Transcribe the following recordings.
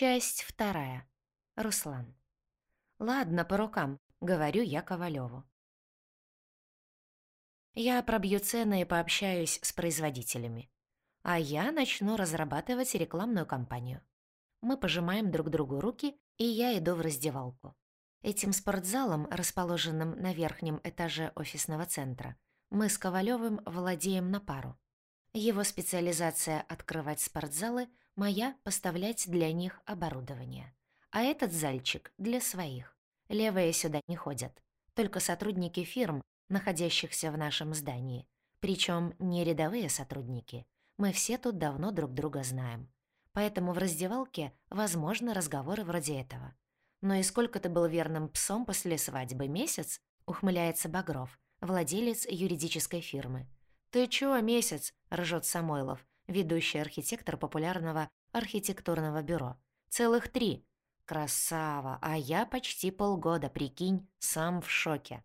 Часть вторая. Руслан. «Ладно, по рукам», — говорю я Ковалёву. Я пробью цены и пообщаюсь с производителями. А я начну разрабатывать рекламную кампанию. Мы пожимаем друг другу руки, и я иду в раздевалку. Этим спортзалом, расположенным на верхнем этаже офисного центра, мы с Ковалёвым владеем на пару. Его специализация — открывать спортзалы, моя — поставлять для них оборудование. А этот зальчик — для своих. Левые сюда не ходят. Только сотрудники фирм, находящихся в нашем здании. Причем не рядовые сотрудники. Мы все тут давно друг друга знаем. Поэтому в раздевалке возможны разговоры вроде этого. «Ну и сколько ты был верным псом после свадьбы? Месяц?» — ухмыляется Багров, владелец юридической фирмы. «Ты чё, месяц?» — ржёт Самойлов, ведущий архитектор популярного архитектурного бюро. «Целых три. Красава, а я почти полгода, прикинь, сам в шоке.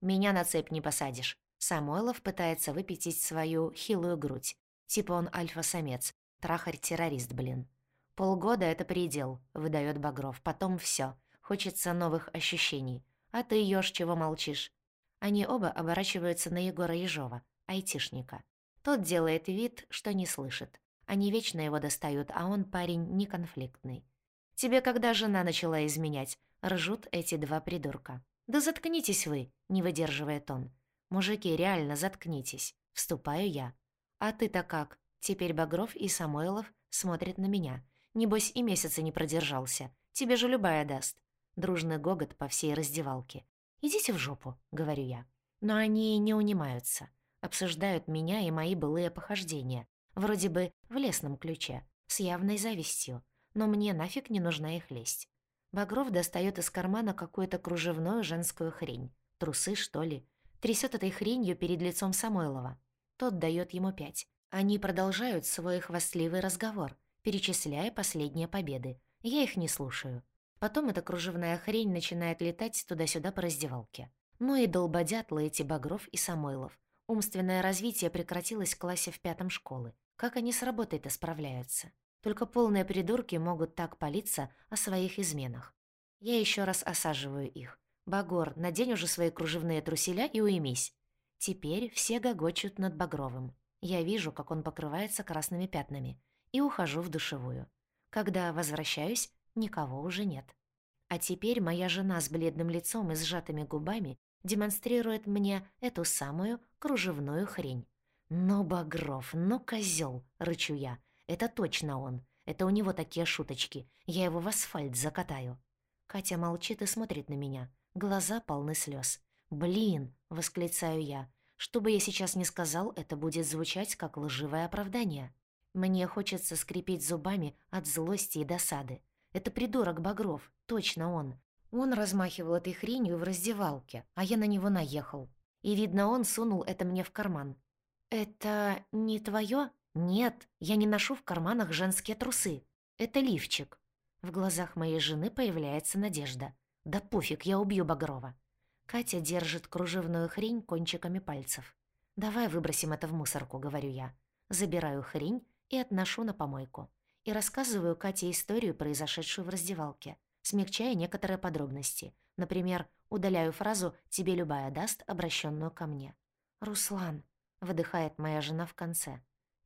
Меня на цепь не посадишь». Самойлов пытается выпятить свою хилую грудь. Типа он альфа-самец, трахарь-террорист, блин. «Полгода — это предел», — выдает Багров. «Потом все. Хочется новых ощущений. А ты, ёж, чего молчишь?» Они оба оборачиваются на Егора Ежова, айтишника. Тот делает вид, что не слышит. Они вечно его достают, а он парень неконфликтный. «Тебе когда жена начала изменять?» — ржут эти два придурка. «Да заткнитесь вы!» — не выдерживает он. «Мужики, реально заткнитесь!» — вступаю я. «А ты-то как?» Теперь Багров и Самойлов смотрят на меня. Небось, и месяца не продержался. Тебе же любая даст. Дружный гогот по всей раздевалке. «Идите в жопу», — говорю я. Но они не унимаются. Обсуждают меня и мои былые похождения. Вроде бы в лесном ключе, с явной завистью. Но мне нафиг не нужна их лесть. Багров достает из кармана какую-то кружевную женскую хрень. Трусы, что ли. Трясет этой хренью перед лицом Самойлова. Тот дает ему пять. Они продолжают свой хвастливый разговор, перечисляя последние победы. Я их не слушаю. Потом эта кружевная хрень начинает летать туда-сюда по раздевалке. Ну и долбодятлы эти Багров и Самойлов. Умственное развитие прекратилось в классе в пятом школы. Как они с работой-то справляются? Только полные придурки могут так палиться о своих изменах. Я еще раз осаживаю их. «Багор, надень уже свои кружевные труселя и уймись». Теперь все гогочут над Багровым. Я вижу, как он покрывается красными пятнами, и ухожу в душевую. Когда возвращаюсь, никого уже нет. А теперь моя жена с бледным лицом и сжатыми губами демонстрирует мне эту самую кружевную хрень. «Ну, Багров, ну, козёл!» — рычу я. «Это точно он. Это у него такие шуточки. Я его в асфальт закатаю». Катя молчит и смотрит на меня. Глаза полны слез. «Блин!» — восклицаю я. Что бы я сейчас ни сказал, это будет звучать как лживое оправдание. Мне хочется скрипеть зубами от злости и досады. Это придурок Багров, точно он. Он размахивал этой хренью в раздевалке, а я на него наехал. И, видно, он сунул это мне в карман. «Это не твоё?» «Нет, я не ношу в карманах женские трусы. Это лифчик». В глазах моей жены появляется надежда. «Да пофиг, я убью Багрова». Катя держит кружевную хрень кончиками пальцев. «Давай выбросим это в мусорку», — говорю я. Забираю хрень и отношу на помойку. И рассказываю Кате историю, произошедшую в раздевалке, смягчая некоторые подробности. Например, удаляю фразу «тебе любая даст», обращенную ко мне. «Руслан», — выдыхает моя жена в конце.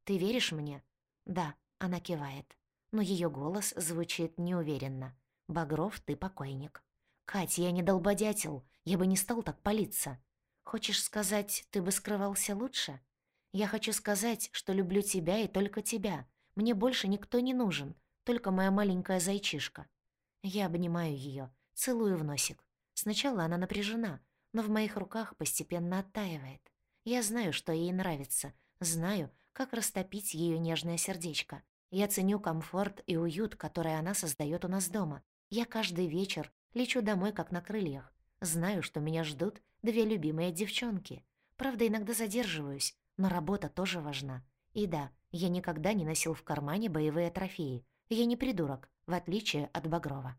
«Ты веришь мне?» «Да», — она кивает. Но ее голос звучит неуверенно. «Багров, ты покойник». «Кать, я не долбодятел. Я бы не стал так палиться. Хочешь сказать, ты бы скрывался лучше? Я хочу сказать, что люблю тебя и только тебя. Мне больше никто не нужен, только моя маленькая зайчишка. Я обнимаю ее, целую в носик. Сначала она напряжена, но в моих руках постепенно оттаивает. Я знаю, что ей нравится, знаю, как растопить ее нежное сердечко. Я ценю комфорт и уют, который она создает у нас дома. Я каждый вечер лечу домой, как на крыльях. Знаю, что меня ждут две любимые девчонки. Правда, иногда задерживаюсь, но работа тоже важна. И да, я никогда не носил в кармане боевые трофеи. Я не придурок, в отличие от Багрова.